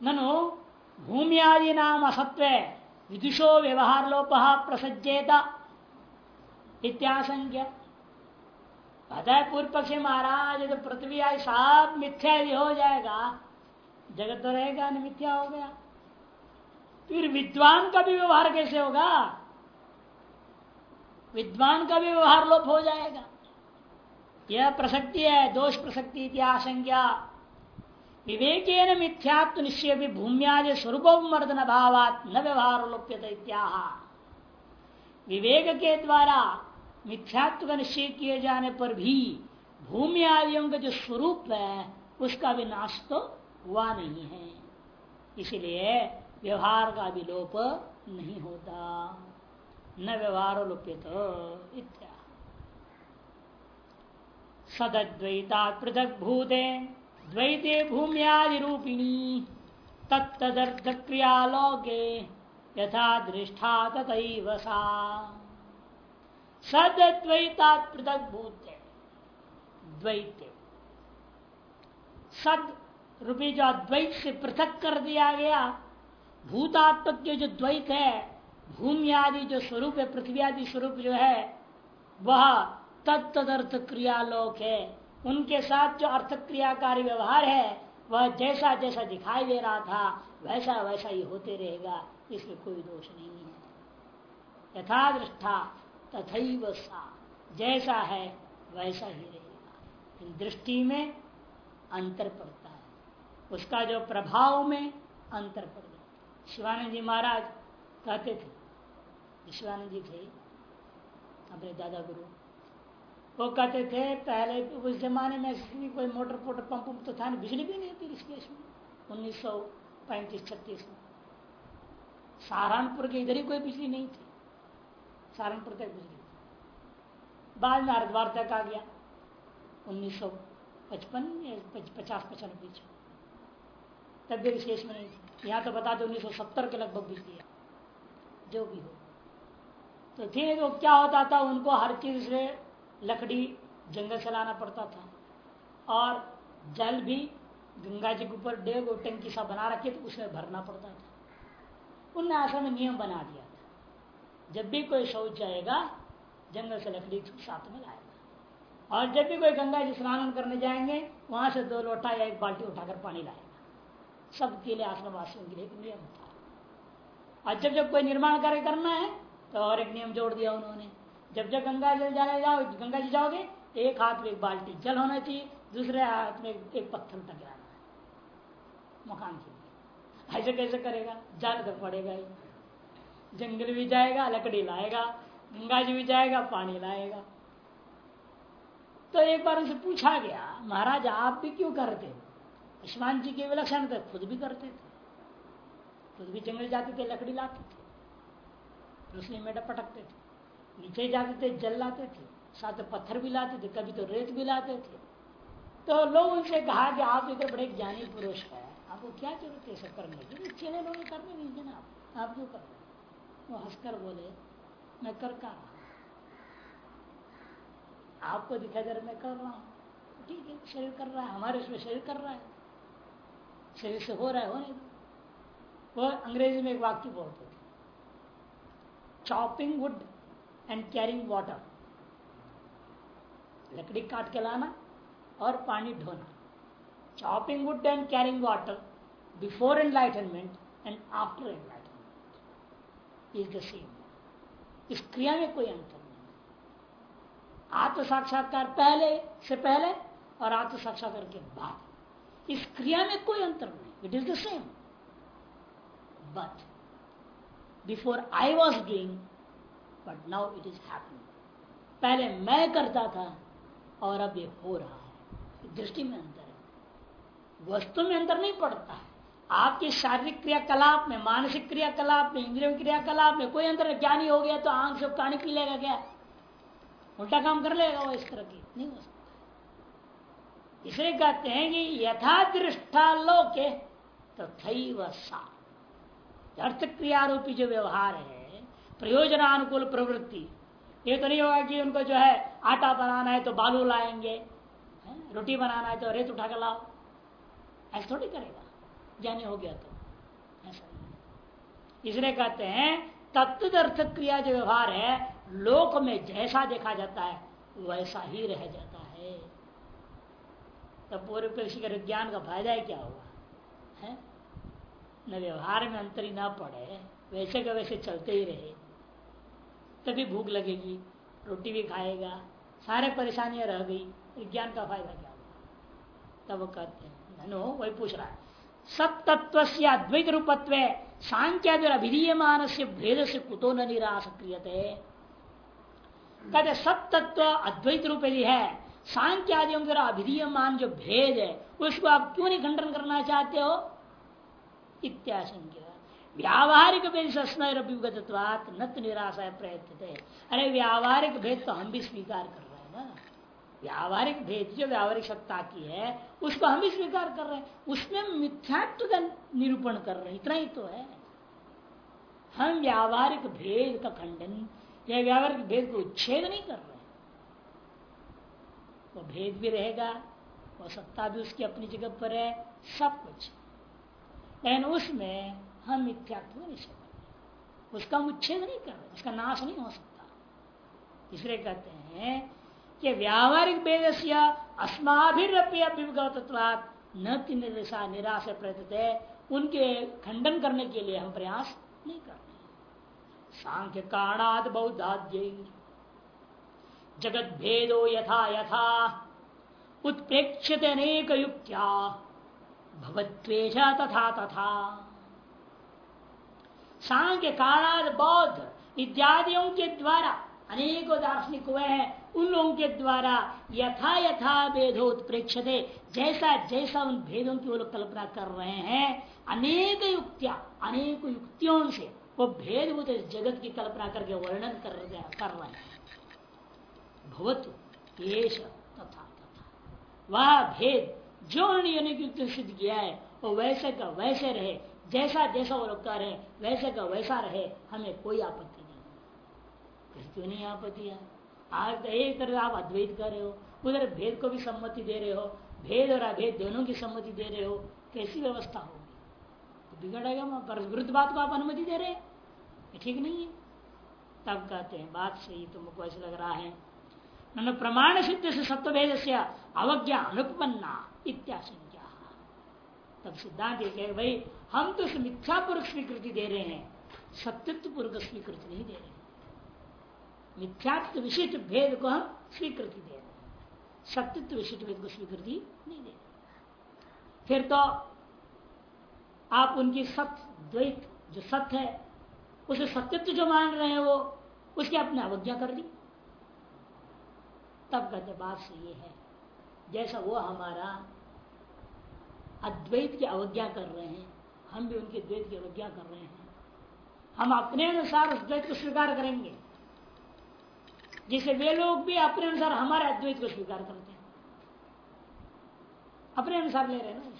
ननु भूमियादि नाम असत्व विदुषो व्यवहार लोप प्रसज्जेत इत्याशंक्य पता है पूर्व पक्षी महाराज तो पृथ्वी आई सब मिथ्या हो जाएगा, जगत तो रहेगा नहीं मिथ्या हो गया। फिर विद्वान का भी व्यवहार कैसे होगा? विद्वान का भी व्यवहार लोप हो जाएगा। यह प्रसक्ति है, दोष प्रसक्ति इतिहासंज्ञा विवेक मिथ्यात्व निश्चय भी भूम्यादि स्वरूपोमर्दन भावात न व्यवहार लोप्यत विवेक के द्वारा मिथ्यात्व का निश्चय किए जाने पर भी भूमि आदियों का जो स्वरूप है, उसका भी नाश तो हुआ नहीं है। इसलिए व्यवहार का भी लोप नहीं होता। न व्यवहार लोप्यत इत्या सदद्वैता पृथक भूते द्वैते भूम्यादि रूपिणी तत्तदर्थ क्रियालोके यथा दृष्टा तथैव सा। सद्वैता पृथक भूत द्वैते। सद रूपी जो अद्वैत से पृथक कर दिया गया, भूतात्मक के जो द्वैत है भूमि आदि जो स्वरूप है, पृथ्वी आदि स्वरूप जो है, वह तत्तदर्थ क्रियालोक है। उनके साथ जो अर्थ क्रियाकारी व्यवहार है, वह जैसा जैसा दिखाई दे रहा था वैसा वैसा ही होते रहेगा, इसमें कोई दोष नहीं है। यथा दृष्टा तथा सा, जैसा है, वैसा ही रहेगा। दृष्टि में अंतर पड़ता है। उसका जो प्रभाव में अंतर पड़ गया शिवानंद जी महाराज कहते थे शिवानंद जी थे अपने दादा गुरु वो कहते थे, पहले उस जमाने में भी कोई मोटर पोटर पंप तो था नहीं, बिजली भी नहीं थी ऋषिकेश में, उन्नीस सौ पैंतीस, छत्तीस में। सहारनपुर के इधर ही कोई बिजली नहीं थी, सहारनपुर तक बिजली थी। बाद में हरिद्वार तक आ गया, उन्नीस सौ पचपन पचास, पचानवे बीच तब भी विशेष में नहीं थी। यहाँ तो बता दो, उन्नीस सौ सत्तर के लगभग बिजली जो भी हो। तो ठीक वो क्या होता था, उनको हर चीज़ से लकड़ी जंगल से लाना पड़ता था। और जल भी गंगा जी के ऊपर डेग और टंकी सा बना रखे तो उसमें भरना पड़ता था। उनने आश्रम में नियम बना दिया था। जब भी कोई शौच जाएगा, जंगल से लकड़ी साथ में लाएगा। और जब भी कोई गंगा जी स्नान करने जाएँगे, वहाँ से दो लोटा या एक बाल्टी उठाकर पानी लाएगा। सबके लिए आश्रम वासियों के लिए एक नियम था। और जब जब कोई निर्माण कार्य करना है तो और एक नियम जोड़ दिया उन्होंने। जब जब गंगा जल जाने जाओ, गंगा जी जाओगे, एक हाथ में एक बाल्टी जल होना चाहिए, दूसरे हाथ में एक पत्थर गिराना है मकान के लिए। ऐसे कैसे करेगा? जाने तो पड़ेगा ही। जंगल भी जाएगा, लकड़ी लाएगा, गंगा जी भी जाएगा, पानी लाएगा। तो एक बार उनसे पूछा गया, महाराज, आप भी क्यों करते? हो जी के विलक्षण थे, खुद भी करते थे। खुद भी जंगल जाते थे, लकड़ी लाते थे। उसने मेढा पटकते थे। नीचे जाते थे, जल लाते थे, साथ पत्थर भी लाते थे, कभी तो रेत भी लाते थे। तो लोग उनसे कहा कि आप इधर बड़े ज्ञानी पुरुष है, आपको क्या ज़रूरत है सब करने की चले लोग करने दीजिए ना आप। क्यों कर रहे वो हंसकर बोले, मैं कर का रहा आपको दिखा दे मैं कर रहा हूँ। ठीक है, शरीर कर रहा है, हमारे उसमें शरीर कर रहा है। शरीर से हो रहा है होने दो वो अंग्रेज़ी में एक वाक्य बोलते थे, chopping wood and carrying water लकड़ी काट के लाना और पानी ढोना। Chopping wood and carrying water before enlightenment and after enlightenment is the same इस क्रिया में कोई अंतर नहीं आत्म साक्षात्कार पहले से पहले और आत्म साक्षात्कार के बाद। इस क्रिया में कोई अंतर नहीं it is the same but before I was doing but now it is happening पहले मैं करता था और अब ये हो रहा है। दृष्टि में अंतर है। वस्तु में अंतर नहीं पड़ता। है आपके शारीरिक क्रियाकलाप में, मानसिक क्रियाकलाप में, इंद्रियों क्रियाकलाप में कोई अंतर ज्ञानी हो गया तो आँख से पानी पी लेगा क्या? उल्टा काम कर लेगा वो इस तरह की। नहीं हो सकता। इसलिए कहते हैं कि यथा दृष्टा लोके तो सा। अर्थ क्रियारूपी जो व्यवहार है प्रयोजनानुकूल प्रवृत्ति। ये तो नहीं होगा कि उनको जो है आटा बनाना है तो बालू लाएँगे रोटी बनाना है तो रेत उठा कर लाओ। ऐसा थोड़ी करेगा। ज्ञानी हो गया तो। ऐसा इसलिए कहते हैं तत्वर्थ क्रिया जो व्यवहार है, लोक में जैसा देखा जाता है, वैसा ही रह जाता है। तब पूर्व पेशी का ज्ञान का फ़ायदा ही क्या हुआ है? न व्यवहार में अंतरी ना पड़े। वैसे का वैसे चलते ही रहे। तभी भूख लगेगी, रोटी भी खाएगा, सारे परेशानियाँ रह गई, विज्ञान का फ़ायदा क्या हुआ? तब कहते हैं नो वही पूछ रहा है सत्तत्व से अद्वैत रूपत्व सांख्यादि अभिधीयमान से भेद से कुतो न निराश क्रियते कहते सत्तत्व अद्वैत रूप यदि है, सांख्यादियों द्वारा अभिधीयमान जो भेद है, उसको आप क्यों नहीं खंडन करना चाहते हो? इत्याशंक्य। व्यावहारिक भेद सस्मयभिगतवात नत निराशा प्रयत्न अरे, व्यावहारिक भेद तो हम भी स्वीकार कर रहे हैं ना। व्यावहारिक भेद जो व्यावहारिक सत्ता की है, उसको हम भी स्वीकार कर रहे हैं। उसमें मिथ्यात्व का निरूपण कर रहे हैं। इतना ही तो है। हम व्यावहारिक भेद का खंडन, या व्यावहारिक भेद को उच्छेद नहीं कर रहे वो भेद भी रहेगा, वो सत्ता भी उसकी अपनी जगह पर है, सब कुछ। लेकिन उसमें हम मिथ्यात्व निषेध उसका उच्छेद नहीं कर रहे, उसका नाश नहीं हो सकता। इसलिए कहते हैं कि व्यावहारिक भेद से अस्माभिरपी अभिगतत्वात न निराशा निराश प्रयत्न उनके खंडन करने के लिए हम प्रयास नहीं कर रहे सांख्य कारणाद बौद्धाद्य। जगत भेदो यथा यथा उत्प्रेक्षित अनेक युक्त्या भवत्वेश तथा तथा। सांख्य कारणाद बौद्ध इत्यादियों के द्वारा, अनेकों दार्शनिक हुए हैं, उन लोगों के द्वारा यथा यथा भेदो उत्प्रेक्षित जैसा जैसा उन भेदों की वो लोग कल्पना कर रहे हैं, अनेक युक्तियाँ, अनेक युक्तियों से वो भेदभूत जगत की कल्पना करके वर्णन कर रहे हैं भवतु तथा तथा। वह भेद जो उन्होंने सिद्ध किया है, वो वैसे का वैसे रहे जैसा जैसा वो लोग कर रहे वैसे का वैसा रहे, हमें कोई आपत्ति नहीं। क्यों नहीं आपत्ति है? आज तो एक तरह आप अद्वैत कर रहे हो, उधर भेद को भी सम्मति दे रहे हो, भेद और अभेद दोनों की सम्मति दे रहे हो, कैसी व्यवस्था होगी? तो बिगड़ेगा पर विरुद्ध बात को आप अनुमति दे रहे हैं? ठीक नहीं है। तब कहते हैं, बात सही तुमको ऐसा लग रहा है। न प्रमाण सिद्ध से सत्व भेद से अवज्ञा अनुपन्ना इत्याशंका तब सिद्धांत भाई हम तो मिथ्या पूर्वक स्वीकृति दे रहे हैं, सत्यत्व पूर्वक स्वीकृति नहीं दे रहे मिथ्यात्व विशिष्ट भेद को हम स्वीकृति दे रहे हैं। सत्यत्व विशिष्ट भेद को स्वीकृति नहीं दे रहे फिर तो आप उनकी सत्य द्वैत, जो सत्य है, उसे सत्यत्व जो मान रहे हैं वो, उसकी आपने अवज्ञा कर दी तब कहते बात से ये है, जैसा वो हमारा अद्वैत की अवज्ञा कर रहे हैं हम भी उनके द्वैत की अवज्ञा कर रहे हैं। हम अपने अनुसार उस द्वैत को स्वीकार करेंगे। जिसे वे लोग भी अपने अनुसार हमारे अद्वैत को स्वीकार करते हैं। अपने अनुसार ले रहे हैं ना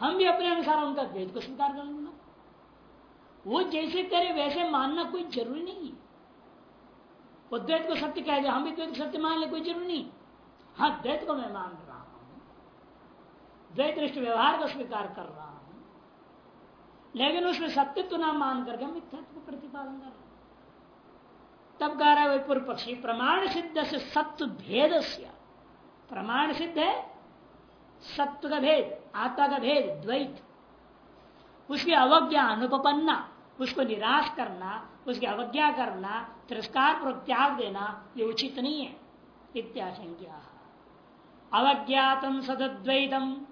हम भी अपने अनुसार उनका द्वैत को स्वीकार कर लेंगे वो जैसे करे वैसे मानना कोई ज़रूरी नहीं वो द्वैत को सत्य कह दे हम भी द्वैत को सत्य मान ले, कोई ज़रूरी नहीं। हाँ द्वैत को मैं मान रहा हूँ। द्वैत दृष्टि व्यवहार को स्वीकार कर रहा लेकिन उसमें सत्यत्व ना मान करके मिथ्यात्व प्रतिपादन कर तब कह रहा है पूर्व पक्षी, प्रमाण सिद्ध से सत्व भेद प्रमाण सिद्ध है, सत्व का भेद, आत्मा का भेद, द्वैत। उसकी अवज्ञा अनुपन्ना उसको निराश करना, उसकी अवज्ञा करना, तिरस्कार पर त्याग देना, ये उचित नहीं है। इत्याशंका अवज्ञातम सदद्वैतम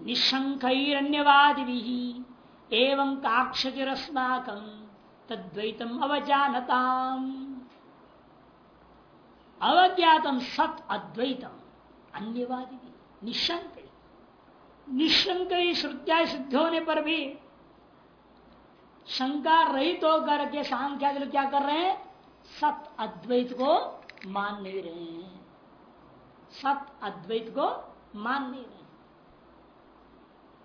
निशंकरण्यवादि एवं काक्षरस्माकम तद्वैतम अवजानता अवज्ञातम सत अद्वैतम। अन्यवादी निशंक निशंक श्रुत्या सिद्ध होने पर भी शंका रहित होकर के सांख्या क्या कर रहे हैं? सत अद्वैत को मान नहीं रहे हैं। सत अद्वैत को मान नहीं रहे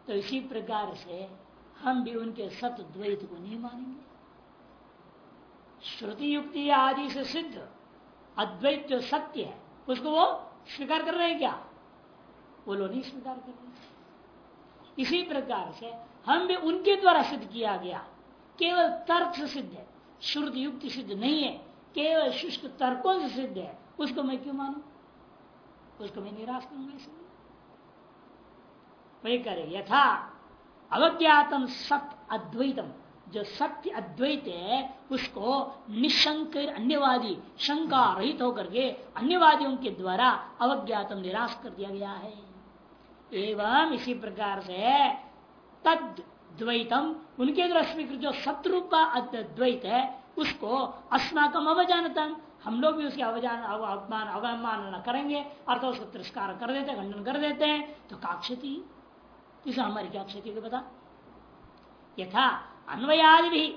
तो इसी प्रकार से हम भी उनके सत द्वैत को नहीं मानेंगे। श्रुति युक्ति आदि से सिद्ध, अद्वैत जो सत्य है, उसको वो स्वीकार कर रहे हैं क्या? वो लोग नहीं स्वीकार कर रहे इसी प्रकार से हम भी उनके द्वारा सिद्ध किया गया। केवल तर्क से सिद्ध है। श्रुति युक्ति सिद्ध नहीं है। केवल शुष्क तर्कों से सिद्ध है। उसको मैं क्यों मानू? उसको मैं निराश करूँगा इसलिए। वही करे। यथा अवज्ञातम सत अद्वैतम। जो सत्य अद्वैत है, उसको निशंक, अन्यवादी शंका रहित होकर के अन्यवादियों के द्वारा अवज्ञातम निराश कर दिया गया है। एवं इसी प्रकार से तद द्वैतम उनके द्वारा स्वीकृत जो सतरूप का अद्वैत है, उसको अस्माकम अवजानतम हम लोग भी उसके अवजान अवमान अवमान करेंगे, अर्थात उसको तिरस्कार कर देते खंडन कर देते हैं तो का क्षति इसे हमारी क्या क्षति को बता यथा अन्वयादि भी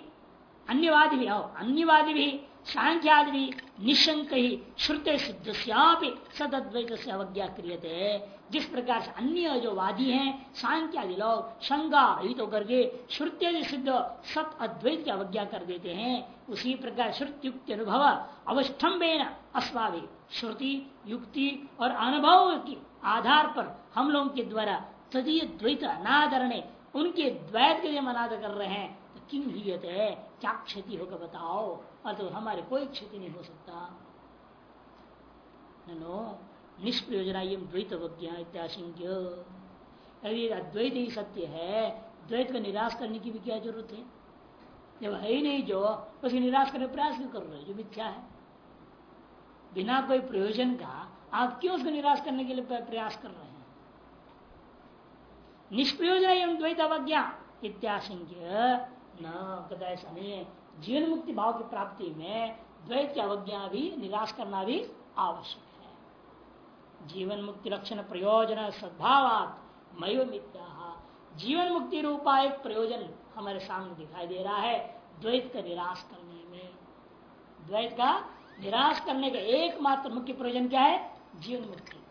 अन्यवादि भी आओ अन्यवादि भी सांख्यादि भी निशंक ही श्रुते सिद्ध सदद्वैत से अवज्ञा क्रियते। जिस प्रकार से अन्य जो वादी हैं सांख्यादि लोग, शंका हित तो करके श्रुति सिद्ध सत अद्वैत की अवज्ञा कर देते हैं, उसी प्रकार श्रुति युक्ति अनुभव अवस्टम्बेन अस्वाभि श्रुति, युक्ति और अनुभव के आधार पर हम लोगों के द्वारा तदीय द्वैत अनादरणे उनके द्वैत के लिए मनाद कर रहे हैं। तो किम हीयत? है क्या क्षति होगा बताओ। और तो हमारे कोई क्षति नहीं हो सकता। नो निष्प्रयोजना ये द्वैत वज्ञा इत्याशंक्य यदि अद्वैत ही सत्य है। द्वैत का निराश करने की भी क्या ज़रूरत है? जब है ही नहीं जो उसके निराश करने प्रयास क्यों कर रहे हो? जो मिथ्या है। बिना कोई प्रयोजन का आप क्यों उसको निराश करने के लिए प्रयास कर रहे हैं? निष्प्रयोजन एवं द्वैत अवज्ञा इत्याशंक्य न कदा ऐसा नहीं है जीवन मुक्ति भाव की प्राप्ति में द्वैत की अवज्ञा भी निराश करना भी आवश्यक। है जीवन मुक्ति लक्षण प्रयोजन सद्भाव मयो जीवन मुक्ति रूपा एक प्रयोजन हमारे सामने दिखाई दे रहा है द्वैत का निराश करने में द्वैत का निराश करने का एकमात्र मुख्य प्रयोजन क्या है? जीवन मुक्ति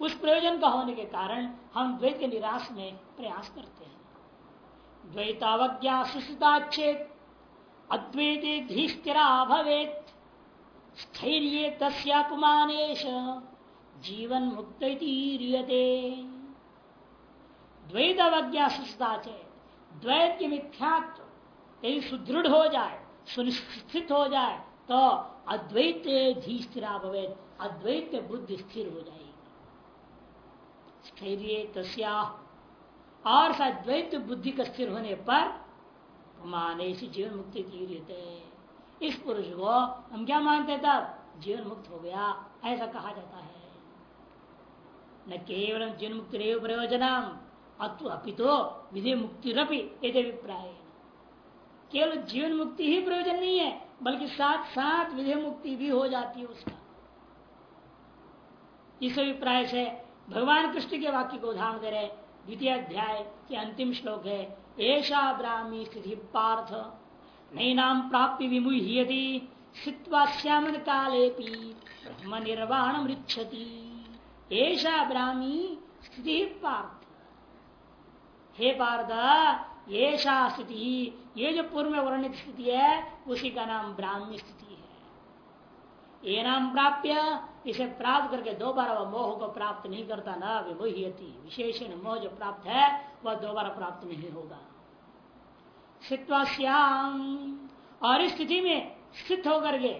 उस प्रयोजन का होने के कारण हम द्वैत के निराश में प्रयास करते हैं। द्वैतावज्ञा सुस्ता चेत अद्वैते धीस्थिरा भवेत, स्थैर्य जीवन मुक्त द्वैत अवज्ञा सुस्ता चेत द्वैत के मिथ्यात्व यदि सुदृढ़ हो जाए, सुनिश्चित हो जाए तो अद्वैत धीस्थिरा भवेत, अद्वैत बुद्धि स्थिर हो जाए स्थैर्य तस्या। और द्वैत बुद्धि का स्थिर होने पर माने से जीवन मुक्ति की इस पुरुष को हम क्या मानते तब? जीवन मुक्त हो गया, ऐसा कहा जाता है। न केवल जीवन मुक्ति रेव प्रयोजनम। अपितो विधि मुक्ति रपी अभिप्राय केवल जीवन मुक्ति ही प्रयोजन नहीं है, बल्कि साथ साथ विधि मुक्ति भी हो जाती है उसका। इस अभिप्राय से भगवान कृष्ण के वाक्य को उदाहरण दे रहे द्वितीय अध्याय के अंतिम श्लोक है ऐसा ब्राह्मी स्थिति पार्थ नई नाम प्राप्ति विमुह्यति सित्वा श्यामन काले ब्रह्म निर्वाण मृक्षति ऐसा ब्राह्मी स्थिति पार्थ। हे पार्थ ऐसा स्थिति, ये जो पूर्व में वर्णित स्थिति है, उसी का नाम ब्राह्मी स्थिति है। ये नाम प्राप्य इसे प्राप्त करके दोबारा वह मोह को प्राप्त नहीं करता, ना विमोहती विशेषण मोह जो प्राप्त है, वह दोबारा प्राप्त नहीं होगा। श्याम और इस स्थिति में स्थित होकर के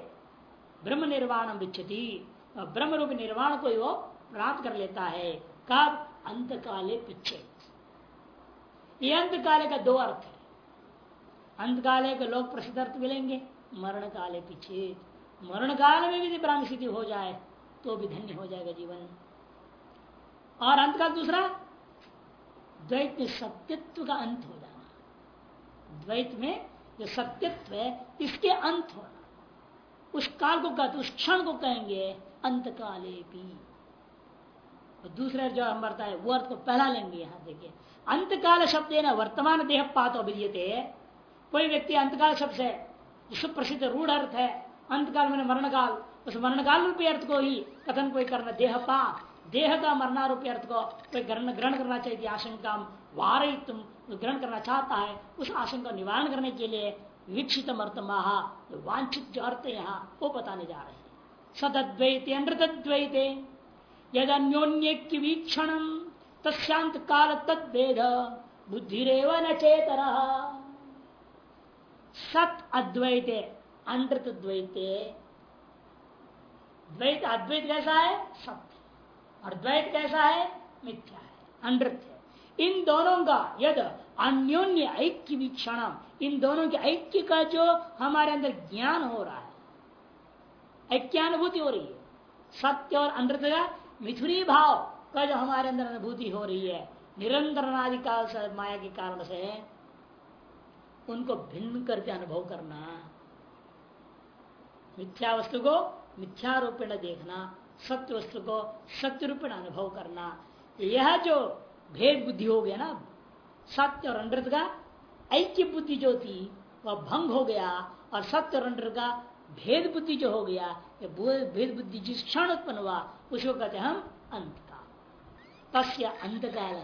ब्रह्म निर्वाण विच्छति। ब्रह्म रूप निर्वाण को वो प्राप्त कर लेता है। कब? अंत काले पिछे ये अंत काले का दो अर्थ है। अंत काले के लोग प्रसिद्ध अर्थ मिलेंगे मरण काले पीछे मरण काल में भी ब्राह्म स्थिति हो जाए तो भी धन्य हो जाएगा जीवन। और अंत का दूसरा, द्वैत में सत्यत्व का अंत हो जाना। द्वैत में जो सत्यत्व है, इसके अंत होना। उस काल को कहते, उस क्षण को कहेंगे अंत काले भी। और दूसरा जो हम बढ़ता है, वो अर्थ को पहला लेंगे यहाँ, देखिए। अंतकाल शब्द है ना, वर्तमान देह पात अभिधीयते कोई व्यक्ति अंतकाल शब्द है सुप्रसिद्ध रूढ़ अर्थ है, अंतकाल में मरण काल उस मरणकाल रूपी अर्थ को ही कथन कोई करना देह पा, देह का मरणारूपी अर्थ को कोई ग्रहण ग्रहण करना चाहिए आशंका वार तुम ग्रहण करना चाहता है। उस आशंका निवारण करने के लिए वीक्षित अर्थमाह वांछित जो अर्थ यहाँ, वो बताने जा रहे हैं। सदद्वैते अनृतद्वैते यद अन्योन्य वीक्षण तस्यांत काल तत्भेद बुद्धिरेव न चेतर सत अद्वैते अनृत द्वैते द्वैत अद्वैत कैसा है? सत्य। और द्वैत कैसा है? मिथ्या है अनृत है। इन दोनों का यद अन्योन्य ऐक्य वीक्षण इन दोनों के ऐक्य का जो हमारे अंदर ज्ञान हो रहा है ऐक्यानुभूति हो रही है। सत्य और अनृत का मिथुरी भाव का जो हमारे अंदर अनुभूति हो रही है, निरंतर अनादिकाल से माया के कारण से, उनको भिन्न करके अनुभव करना, मिथ्या वस्तु को मिथ्या रूपेण देखना सत्य वस्तु को सत्य रूपेण अनुभव करना, यह जो भेद बुद्धि हो गया ना, सत्य और अनृत का ऐक्य बुद्धि जो थी, वह भंग हो गया, और सत्य और अनृत का भेद बुद्धि जो हो गया भेद बुद्धि जिस क्षण उत्पन्न हुआ, उसको कहते हम अंत का तस्य अंत काल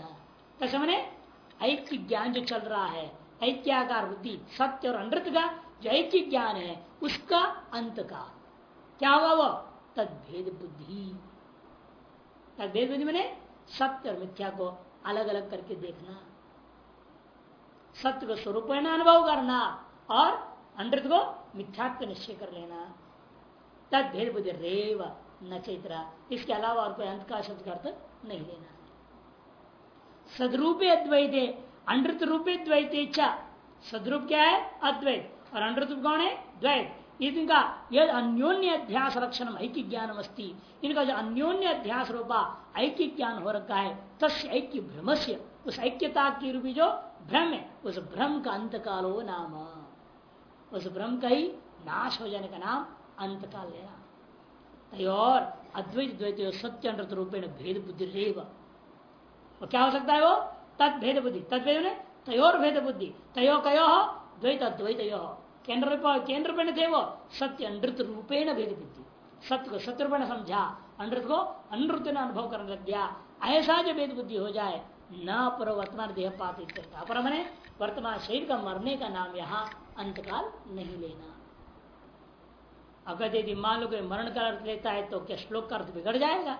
तस्य मैंने ऐक्य ज्ञान जो चल रहा है, ऐक्याकार बुद्धि, सत्य और अनृत का जो ऐक्य ज्ञान है, उसका अंत काल क्या होगा वो? तद भेद बुद्धि। तद भेद बुद्धि मैंने सत्य और मिथ्या को अलग अलग करके देखना। सत्य को स्वरूप अनुभव करना और अनृत को मिथ्यात्व निश्चय कर लेना। तद भेद बुद्धि रेव न चैत्रा इसके अलावा और कोई अंत का शब्द अर्थ नहीं लेना। सदरूपे अद्वैते अनृत रूपे द्वैते सदरूप क्या है? अद्वैत। और अनृत कौन है? द्वैत। इनका यद अन्योन्य अध्यास लक्षण ऐक्य ज्ञान अस्ती इनका जो अन्योन्य अध्यास रूपा ऐक्य ज्ञान हो रखा है तस् ऐक्य भ्रम से उस ऐक्यता की रूपी जो भ्रम है, उस भ्रम का अंत कालो नाम। उस भ्रम का ही नाश हो जाने का नाम अंत काल लेना और अद्वैत द्वैत सत्य अनृत रूपेण भेद बुद्धि रेव और क्या हो सकता है वो? तद भेद बुद्धि तद भेद तयोर भेद बुद्धि तयो कयो? द्वैत अद्वैत केंद्र केंद्र पे थे वो सत्य अनृत रूपेण भेद बुद्धि सत्य को सत्य रूपेण समझा, अनृत को अनृत ने अनुभव करने लग गया। ऐसा जो भेद बुद्धि हो जाए, न पर वर्तमान देह पात पर मैंने वर्तमान शरीर का मरने का नाम यहाँ अंतकाल नहीं लेना। अगर यदि मान लो मरण का अर्थ लेता है तो क्या श्लोक का अर्थ बिगड़ जाएगा?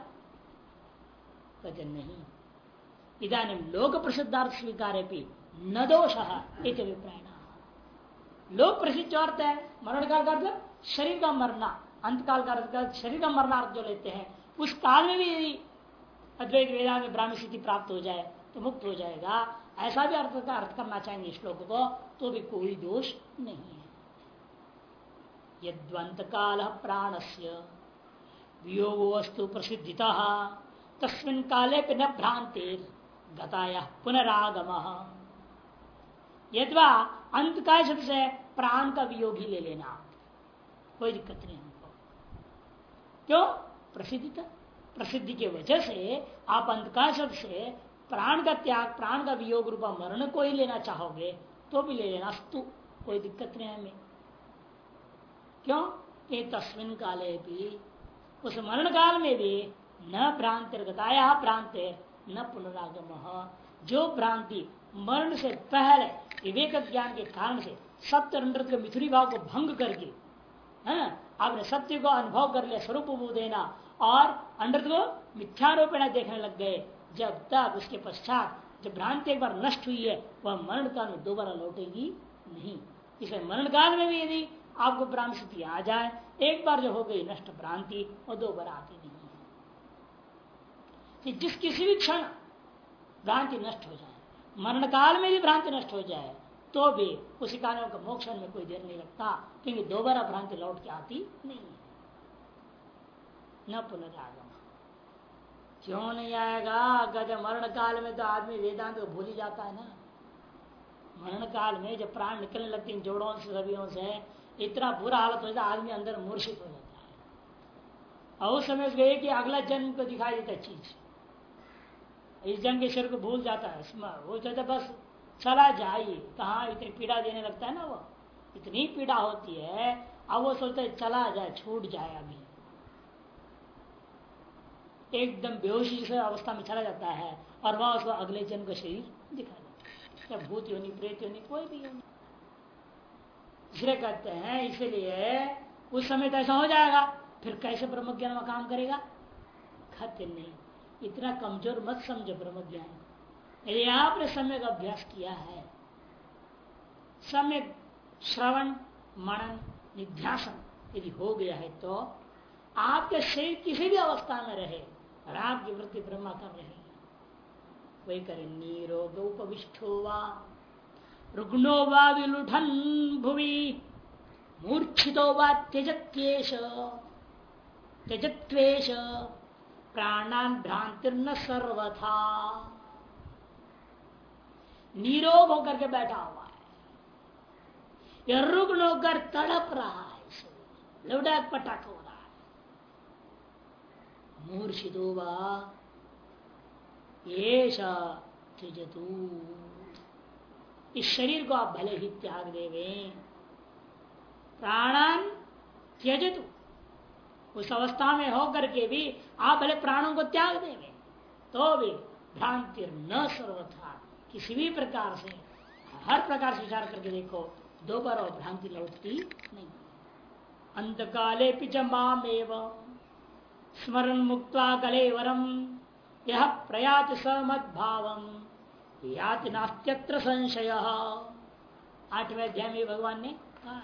कहते नहीं। इधानी लोक प्रसिद्धार्थ स्वीकार न दोष अभिप्राय। लोक प्रसिद्ध अर्थ है। मरण काल का मतलब शरीर का मरना। अंत काल का अर्थ शरीर का मरणार्थ जो लेते हैं, उस काल में भी यदि अद्वैत वेदा में ब्राह्मी स्थिति प्राप्त हो जाए तो मुक्त हो जाएगा। ऐसा भी अर्थ का अर्थ करना चाहेंगे श्लोक को तो भी कोई दोष नहीं है। यद्वंत काल प्राण से वियोग वस्तु प्रसिद्धिता, तस्मिन काले पे न भ्रांति गताया पुनरागम। यदवा अंत का शब्द से प्राण का वियोग ही ले लेना, कोई दिक्कत नहीं हमको। क्यों? प्रसिद्धि प्रसिद्धि के वजह से आप अंत का शब्द से प्राण का त्याग, प्राण का वियोग रूपा मरण को ही लेना चाहोगे तो भी ले लेना। अस्तु, कोई दिक्कत नहीं हमें। क्यों? कि तस्मिन काले भी, उस मरण काल में भी न भ्रांत भ्रांतिर्गताया भ्रांत न पुनरागम। जो भ्रांति मरण से पहले विवेक ज्ञान के कारण से सत्य अनृत के मिथुरी भाव को भंग करके, है, आपने सत्य को अनुभव कर लिया, स्वरूप देना, और अनृत को मिथ्यारोपण देखने लग गए। जब तक उसके पश्चात जब भ्रांति एक बार नष्ट हुई है, वह मरण काल में दोबारा लौटेगी नहीं। इसलिए मरण काल में भी यदि आपको भ्रांति स्थिति आ जाए, एक बार जो हो गई नष्ट भ्रांति और दोबारा आती नहीं है। जिस किसी भी क्षण भ्रांति नष्ट हो जाए मरण काल में भी भ्रांति नष्ट हो जाए तो भी उसी कारण का मोक्ष में कोई देर नहीं लगता, क्योंकि दोबारा भ्रांति लौट के आती नहीं है। न पुनरागम क्यों नहीं आएगा? कहते मरण काल में तो आदमी वेदांत को भूल ही जाता है ना। मरण काल में जब प्राण निकलने लगते हैं, जोड़ों से सभी से, इतना बुरा हालत हो जाता आदमी अंदर मूर्छित हो जाता है। और उस समय कि अगला जन्म को दिखाई देता चीज़। इस जन्म के शरीर को भूल जाता है। वो कहते बस, चला जाइए कहा इतनी पीड़ा देने लगता है ना वो? इतनी पीड़ा होती है। अब वो सोचते है, चला जाए, छूट जाए अभी। एकदम बेहोशी से अवस्था में चला जाता है और वह उसको अगले जन्म का शरीर दिखा देता है। भूत योनी, प्रेत योनी, कोई भी योनी। इसलिए कहते हैं, इसलिए उस समय तो ऐसा हो जाएगा, फिर कैसे ब्रह्म ज्ञान में काम करेगा? खत्य नहीं। इतना कमज़ोर मत समझो ब्रह्म ज्ञान यदि आपने सम्यक अभ्यास किया है सम्यक श्रवण, मनन, निध्यासन यदि हो गया है तो आपके शरीर किसी भी अवस्था में रहे और आपकी वृत्ति ब्रह्मा कर रहे वही करें, नीरोग उपविष्टो वा, रुग्णो वा विलुठन भुवि, मूर्छितो वा त्यजत्येश त्यजत्वेश प्राणान भ्रांति सर्वथा। नीरोग होकर के बैठा हुआ है। यह रुग्ण होकर तड़प रहा है लुडक पटक हो रहा है। मूर्छितो त्यजतु। इस शरीर को आप भले ही त्याग देवे। प्राणान त्यजतु। उस अवस्था में होकर के भी आप भले प्राणों को त्याग देंगे तो भी भ्रांति न सर्वथा किसी भी प्रकार से, हर प्रकार से विचार करके देखो दो बार और भ्रांति लौटती नहीं। अंत काले पिचमाम स्मरण मुक्त कलेवरम यह प्रयात भाव याति नास्त्यत्र संशय। आठवें अध्याय में भगवान ने कहा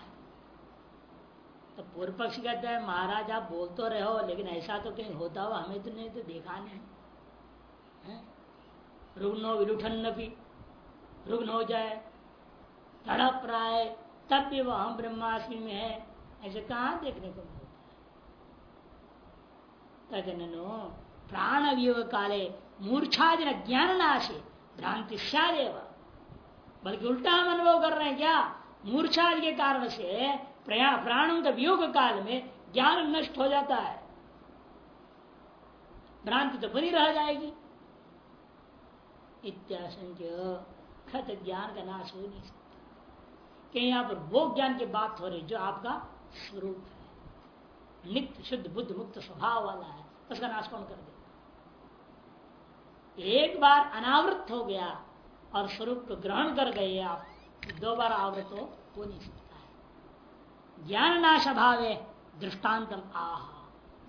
तो पूर्व पक्ष कहते हैं, महाराज, आप बोल तो रहे हो, लेकिन ऐसा तो कहीं होता हो हमें तो नहीं तो देखा नहीं। रुग्नो विलुठन भी। रुग्न हो जाए, तड़प रहा है तब भी वह हम ब्रह्माष्टमी में है। ऐसे कहा देखने को मिलता है? प्राण वियोग काले मूर्छादि ज्ञान नाशे भ्रांति बल्कि उल्टा हम अनुभव कर रहे हैं क्या? मूर्छादि के कारण से प्राणों के वियोग काल में ज्ञान नष्ट हो जाता है। भ्रांति तो बनी रह जाएगी। इत्याशंक्य खत ज्ञान का नाश हो नहीं सकता। कहीं यहाँ पर वो ज्ञान की बात हो रही जो आपका स्वरूप है। नित्य शुद्ध बुद्ध मुक्त स्वभाव वाला है। उसका नाश कौन कर दे एक बार अनावृत हो गया और स्वरूप को ग्रहण कर गए आप दो बार आवृत हो, नहीं सकता। ज्ञान नाश अभाव है दृष्टान्तम आह।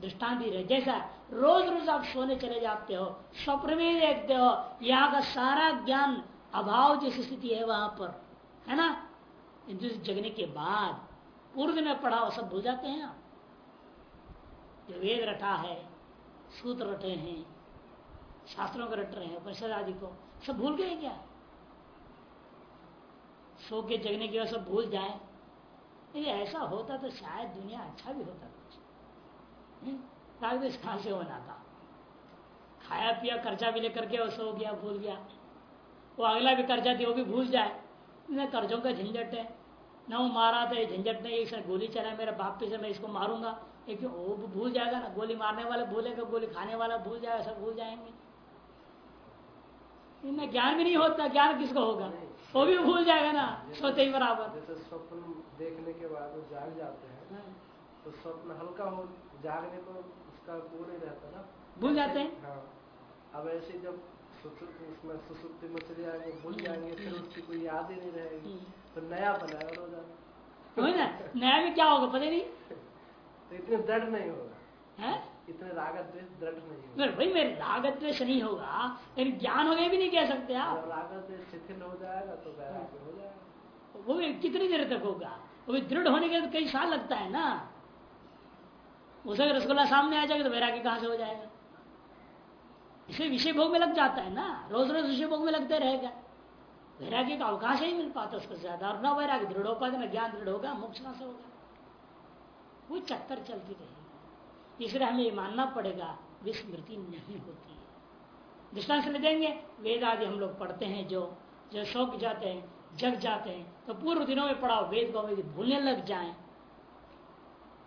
दृष्टांत जैसा रोज रोज आप सोने चले जाते हो, स्वप्न में देखते हो, यहाँ का सारा ज्ञान अभाव जैसी स्थिति है वहाँ पर, है ना? जगने के बाद पूर्व में पढ़ा सब भूल जाते हैं आप। जो वेद रटा है, सूत्र रटे हैं, शास्त्रों को रट रहे हैं उपनिषद आदि को, सब भूल गए क्या? सो के जगने की वजह सब भूल जाए। यदि ऐसा होता तो शायद दुनिया अच्छा भी होता कुछ। कहाँ से होना था खाया पिया कर्जा भी लेकर के सो गया भूल गया। वो अगला भी कर्जा थी वो भी भूल जाए। न कर्जों का झंझट है। न वो मारा था झंझट नहीं एक गोली चला मेरे बाप पे से मैं इसको मारूँगा। लेकिन वो भूल जाएगा ना गोली मारने वाले भूलेगा गोली खाने वाला भूल जाएगा सब भूल जाएँगे। इनमें ज्ञान भी नहीं होता ज्ञान किसको होगा? वो भी भूल जाएगा ना सोते ही बराबर। देखने के बाद वो जाग जाते हैं। हाँ। तो स्वप्न हल्का हो जागने को उसका वो नहीं रहता ना। भूल जाते हैं? हाँ। अब ऐसे जब उसमें सुसुप्ति में चले जाएँगे भूल हम्म। जाएँगे फिर उसकी कोई याद ही नहीं रहेगी। हम्म। तो नया बनाया हो जाएगा नया में क्या होगा पता नहीं। तो इतने दृढ़ नहीं होगा। है? इतने रागत द्वेष दृढ़ नहीं होगा। भाई मेरे रागत द्वेष नहीं होगा। लेकिन ज्ञान हो गया भी नहीं कह सकते आप। रागत द्वेष शिथिल हो जाएगा तो वैराग्य हो जाएगा। वो भी कितनी देर तक होगा? वो भी दृढ़ होने के तो कई साल लगता है ना। उसे अगर रसगुल्ला सामने आ जाएगा तो वैराग्य कहाँ से हो जाएगा? इसे विषय भोग में लग जाता है ना। रोज रोज विषय भोग में लगते रहेगा। वैराग्य का अवकाश ही मिल पाता उसको ज़्यादा। और न वैराग्य दृढ़ हो पाता, ना ज्ञान दृढ़ होगा, मोक्ष कहाँ से होगा? वो चक्कर चलती रहेगी। इसलिए हमें ये मानना पड़ेगा, विस्मृति नहीं होती है। दृष्टांत देंगे। वेद आदि हम लोग पढ़ते हैं जो जो शौक जाते हैं। जग जाते हैं। तो पूर्व दिनों में पढ़ाओ, वेद को यदि भूलने लग जाए।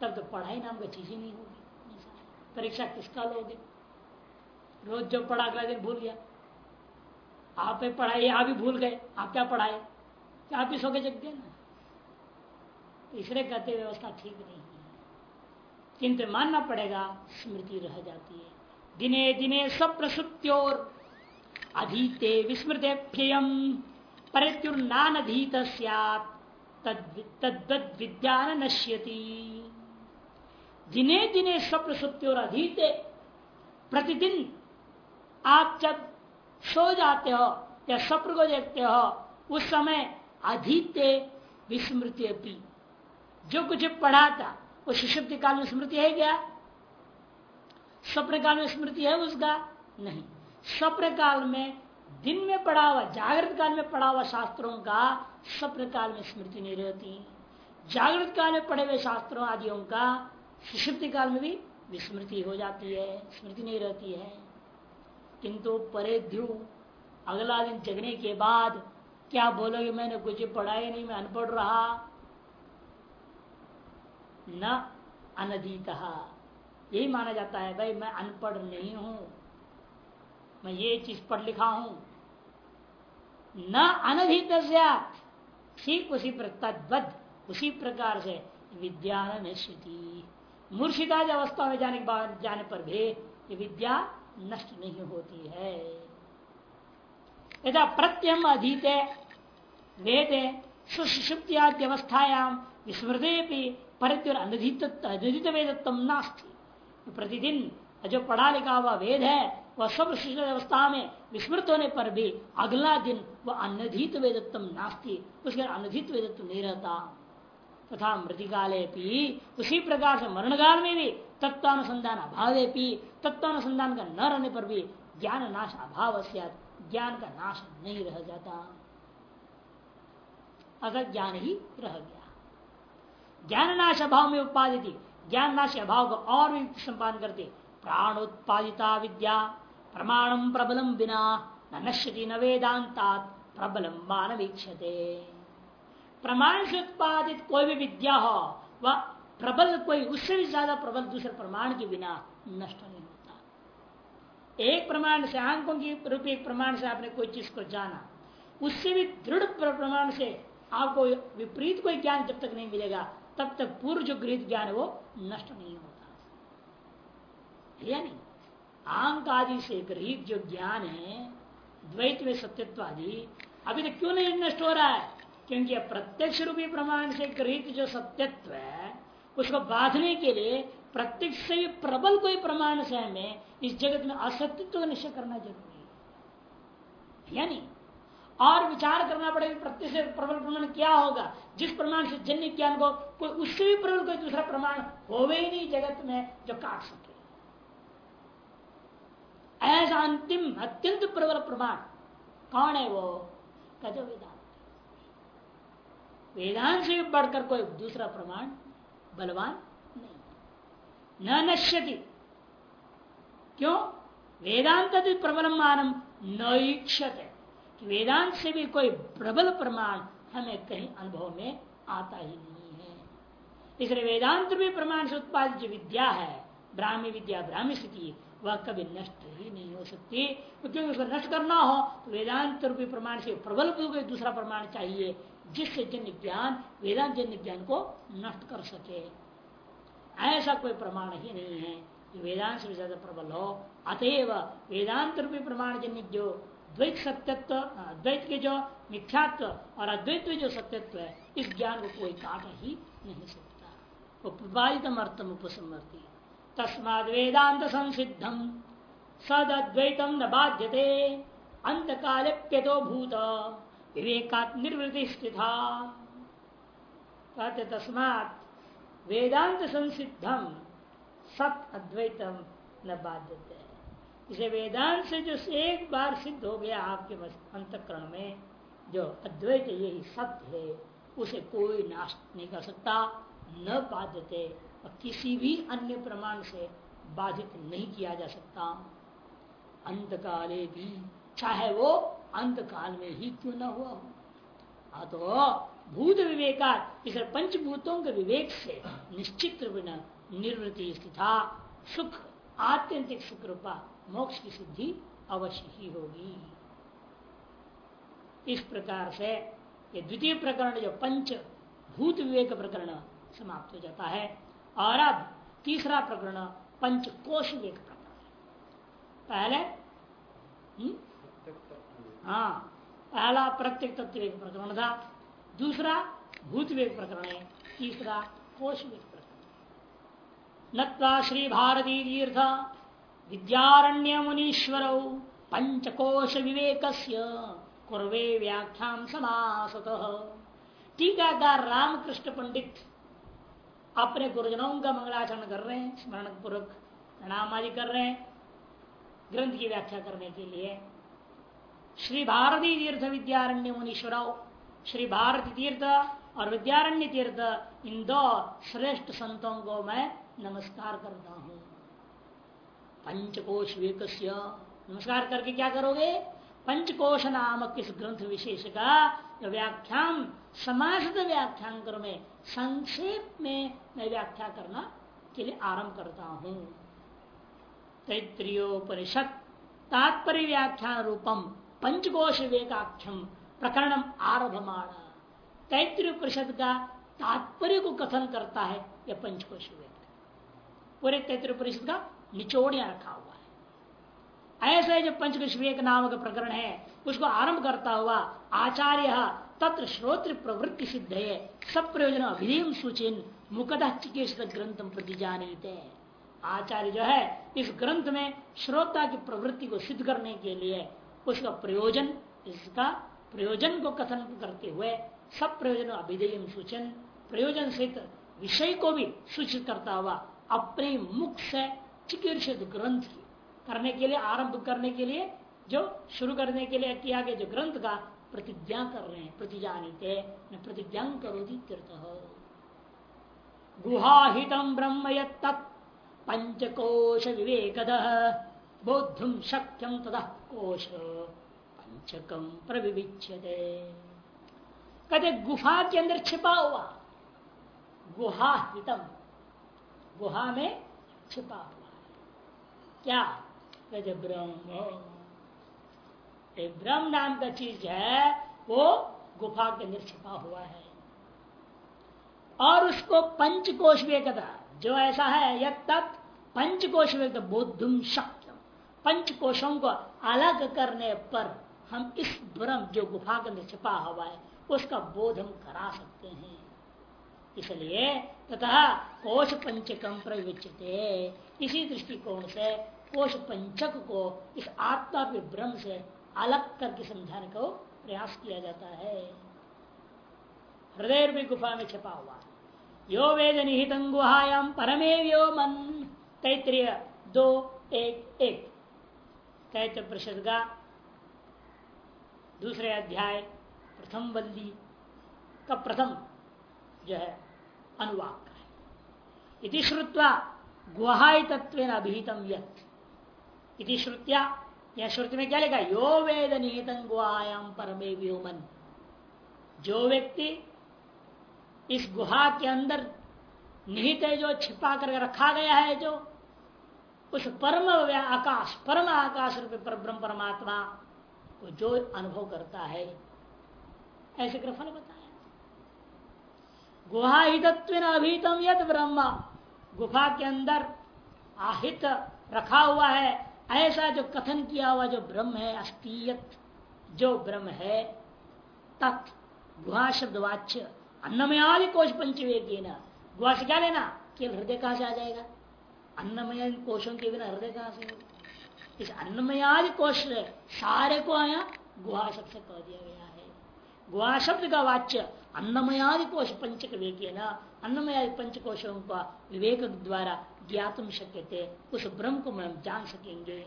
तब तो पढ़ाई नाम का चीज़ ही नहीं होगी। परीक्षा किसका लोगे? रोज जो पढ़ा, अगला दिन भूल गया। आप पढ़ाई, आप भी भूल गए। आप क्या पढ़ाए? क्या आप भी सो के जग गए ना? इसलिए कहते व्यवस्था ठीक नहीं है। किंतु मानना पड़ेगा, स्मृति रह जाती है। दिने दिने स्वप्रसुप्त्योर अधीते विस्मृतेभ्ययम। परित्युर्नानधीत तद्वद विद्यान नश्यति। दिने दिने स्वप्रसुप्त्योर अधीते प्रतिदिन आप जब सो जाते हो या स्वप्न को देखते हो, उस समय अधीते विस्मृति अपनी जो कुछ पढ़ा था वो सुषुप्ति काल में स्मृति है क्या? स्वप्न काल में स्मृति है उसका? नहीं। स्वप्न काल में दिन में पढ़ा हुआ, जागृत काल में पढ़ा हुआ शास्त्रों का स्वप्न काल में स्मृति नहीं रहती। जागृत काल में पढ़े हुए शास्त्रों आदियों का सुषुप्ति काल में भी विस्मृति हो जाती है, स्मृति नहीं रहती है। किंतु परे अगला दिन जगने के बाद क्या बोलोगे, मैंने कुछ पढ़ा ही नहीं, मैं अनपढ़ रहा। न अनदीत। यही माना जाता है, भाई, मैं अनपढ़ नहीं हूँ। मैं ये चीज़ पढ़ लिखा हूँ। न अनधित ठीक उसी तद्वत उसी प्रकार से विद्या स्थिति मूर्छिताज अवस्था में जाने के बाद, जाने पर भी ये विद्या नष्ट नहीं होती है। यदा प्रत्यम अधीते, वेदे सुषुप्त्याद्यवस्थायाम स्मृति भी परित्य अनधित वेदत्व नास्ती। प्रतिदिन जो पढ़ा लिखा हुआ वेद है वह सब अवस्था में विस्मृत होने पर भी अगला दिन वह अनधित वेदत्व नास्ती, उसके अनधित वेदत्व नहीं रहता। तथा मृतिकाले भी उसी प्रकार से मरणकाल में भी तत्वानुसंधान अभाव भी, तत्वानुसंधान का न रहने पर भी ज्ञान नाश अभाव ज्ञान का नाश नहीं रह जाता। अगर ज्ञान ही रह गया। ज्ञान नाश अभाव में उत्पादित ज्ञान नाश अभाव को और भी संपादन करते प्राण उत्पादिता विद्या। प्रमाणम प्रबलम बिना न नश्यति, न वेदांता प्रबलम मान वीक्षते। प्रमाण से उत्पादित कोई भी विद्या हो, वह प्रबल कोई उससे भी ज़्यादा प्रबल दूसरे प्रमाण के बिना नष्ट नहीं होता। एक प्रमाण से अंकों की रूप एक प्रमाण से आपने कोई चीज़ को जाना, उससे भी दृढ़ प्रमाण से आपको विपरीत कोई ज्ञान जब तक नहीं मिलेगा, तब तक पूर्व जो गृहित ज्ञान है वो नष्ट नहीं होता। या नहीं? आंक आदि से गृहित जो ज्ञान है, द्वैत में सत्यत्व आदि अभी तक क्यों नहीं नष्ट हो रहा है? क्योंकि प्रत्यक्ष रूपी प्रमाण से गृहित जो सत्यत्व है, उसको बांधने के लिए प्रत्यक्ष से भी प्रबल कोई प्रमाण से हमें इस जगत में असत्यत्व का निश्चय करना ज़रूरी है। यानी, और विचार करना पड़ेगा प्रत्यक्ष से प्रबल प्रमाण क्या होगा? जिस प्रमाण से जन्य ज्ञान को, कोई उससे भी प्रबल कोई दूसरा प्रमाण होवे ही नहीं जगत में जो काट सके ऐसा अंतिम अत्यंत प्रबल प्रमाण। कौन है वो? कजो वेदांत। वेदांत से भी बढ़कर कोई दूसरा प्रमाण बलवान नहीं। न नश्यति। क्यों? वेदांत प्रबल मानम नईक्षत वेदांत से भी कोई प्रबल प्रमाण हमें कहीं अनुभव में आता ही नहीं है। इसलिए वेदांत भी प्रमाण से उत्पादित जो विद्या है, ब्राह्मी विद्या, ब्राह्मी स्थिति वह कभी नष्ट ही नहीं हो सकती। क्योंकि उसको नष्ट करना हो तो वेदांत रूपी प्रमाण से प्रबल दूसरा प्रमाण चाहिए, जिससे जन्य ज्ञान, वेदांत जन्य ज्ञान को नष्ट कर सके। ऐसा कोई प्रमाण ही नहीं है वेदांत से ज़्यादा प्रबल हो। अतएव वेदांत रूपी प्रमाण जन्य जो द्वैत सत्यत्व अद्वैत के जो मिथ्यात्व और अद्वैत जो सत्यत्व है, इस ज्ञान को कोई काट ही नहीं सकता। उपबाधित अर्थम उपसमर्थी तस्माद वेदांत संसिद्धम सद अद्वैतम न बाध्यते। अंत काले प्यतो भूत विवेकात निर्वृति स्थिता कहते तस्मात वेदांत संसिद्धम सत अद्वैतम न बाध्यते। इसे वेदांत से जो एक बार सिद्ध हो गया आपके अंतकरण में, जो अद्वैत यही सत्य है, उसे कोई नाश नहीं कर सकता, न बाध्यते। और किसी भी अन्य प्रमाण से बाधित नहीं किया जा सकता। अंत काले भी, चाहे वो अंत काल में ही क्यों न हुआ हो। तो भूत विवेका इस पंचभूतों के विवेक से निश्चित रूप निर्वृत्ति स्थित, सुख, आत्यंतिक सुख रूपा मोक्ष की सिद्धि अवश्य ही होगी। इस प्रकार से ये द्वितीय प्रकरण, जो पंच भूत विवेक प्रकरण समाप्त हो जाता है। और अब तीसरा प्रकरण पंच कोश विवेक प्रकरण। पहले हम्म? हाँ पहला प्रत्येक तत्व एक प्रकरण था, दूसरा भूत विवेक प्रकरण है, तीसरा कोश विवेक प्रकरण नत्वा श्री भारती तीर्थ विद्यारण्य मुनीश्वर पंचकोश विवेक कुर्वे व्याख्या समासत। टीकाकार रामकृष्ण पंडित अपने गुरुजनों का मंगलाचरण कर रहे हैं स्मरण पूर्वक प्रणाम आदि कर रहे हैं, ग्रंथ की व्याख्या करने के लिए। श्री भारती तीर्थ विद्यारण्य मुनीश्वर श्री भारती तीर्थ और विद्यारण्य तीर्थ, इन दो श्रेष्ठ संतों को मैं नमस्कार करता हूँ। पंचकोश विकस्य नमस्कार करके क्या करोगे? पंचकोश नामक इस ग्रंथ विशेष का व्याख्यान समाज व्याख्यान कर में, संक्षेप में मैं व्याख्या करना के लिए आरंभ करता हूँ। तैत्रियोपनिषद, तात्पर्य व्याख्यान रूपम, पंचकोश विवेकाख्यम, प्रकरणम आरभमाणा। तैतृय परिषद का तात्पर्य को कथन करता है यह पंचकोश विवेक। पूरे तैतृय परिषद का निचोड़िया रखा हुआ है। ऐसा जो पंचकोश विवेक नामक प्रकरण है, उसको आरंभ करता हुआ आचार्य तत्र श्रोत्र प्रवृत्ति सिद्ध है सब प्रयोजन अभिधेय सूचिन मुकदा चिकित्सक ग्रंथ प्रति जानीते आचार्य जो है इस ग्रंथ में श्रोता की प्रवृत्ति को सिद्ध करने के लिए उसका प्रयोजन, इसका प्रयोजन को कथन करते हुए सब प्रयोजन अभिधेय सूचन प्रयोजन सहित विषय को भी सूचित करता हुआ अपने मुख से चिकित्सित ग्रंथ करने के लिए, आरंभ करने के लिए, जो शुरू करने के लिए किया गया जो ग्रंथ का प्रतिज्ञा कर रहे हैं प्रतिजानीते प्रतिज्ञा करो तीर्थ गुहाहितम ब्रह्म पंचकोश विवेकद बोधुम शक्यम तदा कोश पंचकम प्रविविच्यते। कहते गुफा के अंदर छिपा हुआ गुहा हितम गुहा में छिपा हुआ क्या? कहते, ब्रह्म। ब्रह्म नाम का चीज़ है, वो गुफा के अंदर छिपा हुआ है। और उसको पंचकोश वेकता जो ऐसा है, यह तत् पंचकोश वेक बोधुम शक्यम पंचकोशों को अलग करने पर हम इस ब्रह्म जो गुफा के अंदर छिपा हुआ है, उसका बोध हम करा सकते हैं। इसलिए तथा कोश पंचकम प्रविचते इसी दृष्टिकोण से कोश पंचक को इस आत्मा के ब्रह्म से अलग करके समझाने को प्रयास किया जाता है। हृदय रूपी गुफा में छिपा हुआ यो वेद निहित गुहायाम परमे व्यो मन। तैतृय दो, एक एक। तैत्र परिषद का दूसरे अध्याय, प्रथम बल्ली का प्रथम जो है अनुवाद का है। इति श्रुत्वा गुहाई तत्व अभिहितम यति श्रुत्या या श्रुति में क्या लिखा यो वेद निहित गुहायाम परमे व्योमन जो व्यक्ति इस गुहा के अंदर निहित है, जो छिपा कर रखा गया है, जो उस परम आकाश परम आकाश रूप पर ब्रह्म परमात्मा को जो अनुभव करता है, ऐसे कर फल बताया गुहाहितत्व अभितम यद ब्रह्म। गुफा के अंदर आहित रखा हुआ है ऐसा जो कथन किया हुआ जो ब्रह्म है, अस्तीयत जो ब्रह्म है, तत् गुहा शब्द वाच्य अन्नमयादि कोश पंचवेगी न गुहा से क्या लेना? केवल हृदय कहाँ से आ जाएगा? अन्नमय कोशों के बिना हृदय कहाँ से इस अन्नमयादि कोश सारे को आया, गुहा शब्द से कह दिया गया है। गुहा शब्द का वाच्य अन्नमयादि कोश पंचक वेगी न अन्नमयादि पंचकोशों का विवेक द्वारा ज्ञातुम शक्य थे उस ब्रह्म को हम जान सकेंगे।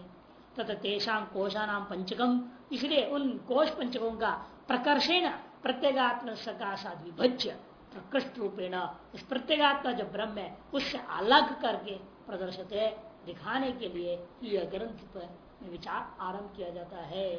तथा तेषाम कोशानाम पंचकम इसलिए उन कोश पंचकों का प्रकर्षेण प्रत्येगात्म सकाशाद विभज्य प्रकृष्ट रूपेण उस प्रत्येगात्मा जो ब्रह्म है, उससे अलग करके प्रदर्शित है। दिखाने के लिए यह ग्रंथ पर विचार आरंभ किया जाता है।